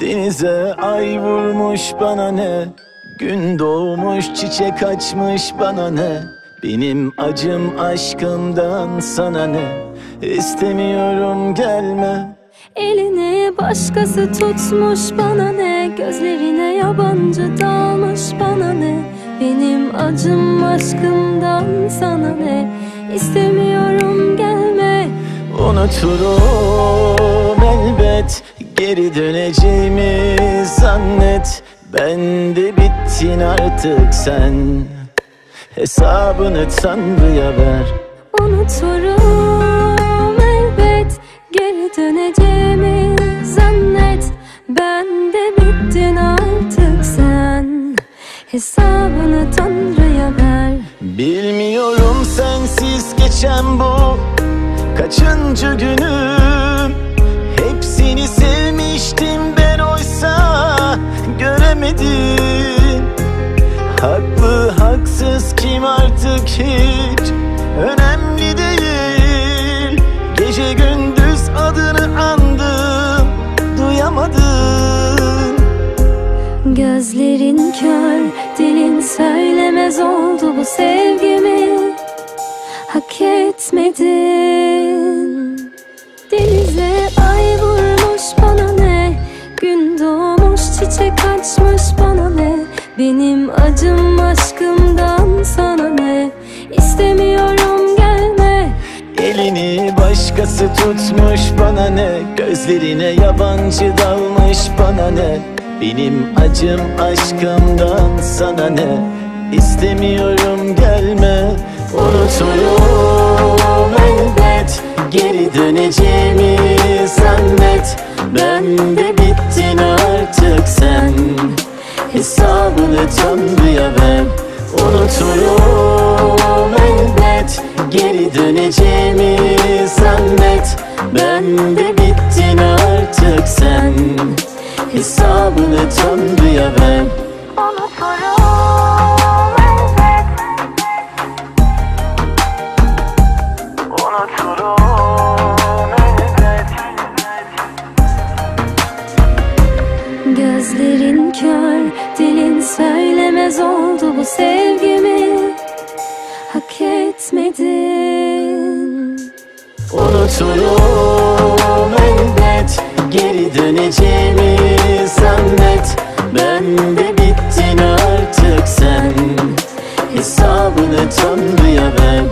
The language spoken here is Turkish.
Denize ay vurmuş bana ne? Gün doğmuş çiçek açmış bana ne? Benim acım aşkımdan sana ne? İstemiyorum gelme. Elini başkası tutmuş bana ne? Gözlerine yabancı dalmış bana ne? Benim acım aşkımdan sana ne? İstemiyorum gelme. Unuturum Geri döneceğimi zannet. Ben de bittin artık sen. Hesabını Tanrı'ya ver. Unuturum elbet. Geri döneceğimi zannet. Ben de bittin artık sen. Hesabını Tanrı'ya ver. Bilmiyorum sensiz geçen bu Kaçıncı günüm. Hepsini sevmiştim ben oysa Göremedim. Haklı haksız kim artık hiç? Önemli değil. Gece gündüz adını andım Duyamadım. Gözlerin kör, dilin söylemez oldu bu sevgimi. Hak etmedin. Denize Benim acım aşkımdan sana ne? İstemiyorum gelme. Elini başkası tutmuş bana ne? Gözlerine yabancı dalmış bana ne? Benim acım aşkımdan sana ne? İstemiyorum gelme. Unuturum Hesabını Tanrı'ya ver Unuturum. Elbet Geri döneceğimi zannet. Ben de bittin artık sen. Hesabını Tanrı'ya ver Unuturum söylemez oldu bu sevgimi. Hak etmedin. Unuturum elbet Geri döneceğimi zannet. Ben de bittin artık sen. Hesabını Tanrı'ya ver